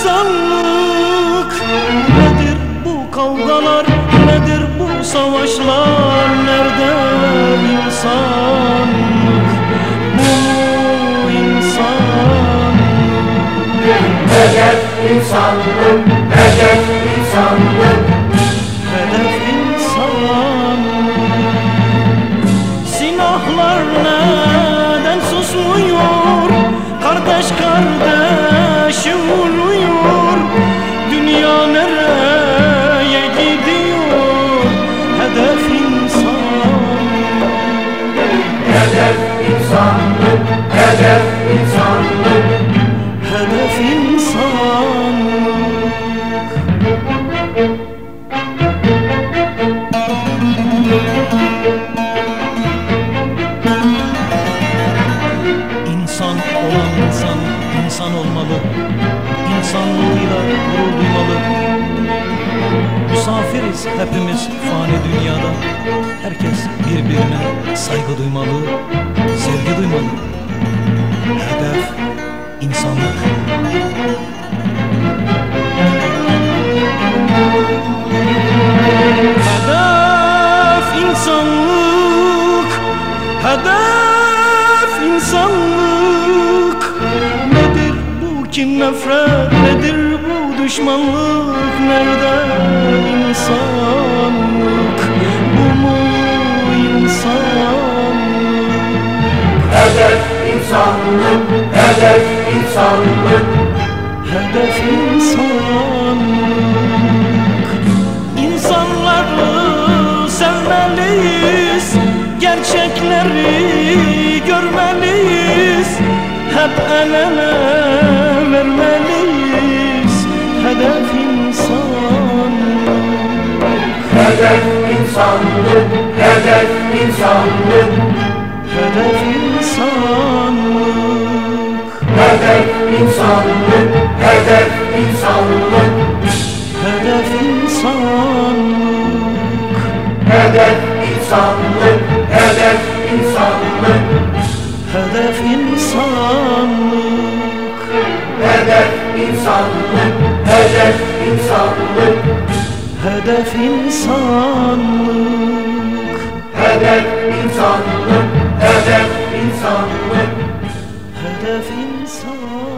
İnsanlık. Nedir bu kavgalar savaşlar Nerede insanlık Bu insanlık Hedef insanlık, hedef insanlık. Hedef insanlık Silahlar neden susmuyor? Kardeş kardeşi İnsan olan insan, insan olmalı. İnsanlığıyla gurur duymalı. Misafiriz hepimiz fani dünyada. Herkes birbirine saygı duymalı, sevgi duymalı. Hedef insanlık. Hedef insanlık. Hedef bu kin nefret Nedir bu düşmanlık? Nerede insanlık? Bu mu insanlık? Hedef insanlık, hedef insanlık. Hedef insanlık. İnsanları sevmeliyiz Gerçekleri görmeliyiz. Hep el ele insanlık, hedef insanlık Hedef insanlık. Hedef insanlık, hedef insanlık Hedef insanlık. Hedef insanlık, hedef insanlık Hedef insanlık. Hedef insanlık, hedef insanlık Hedef insanlık. Hedef insanlık, hedef insanlık. Hedef insan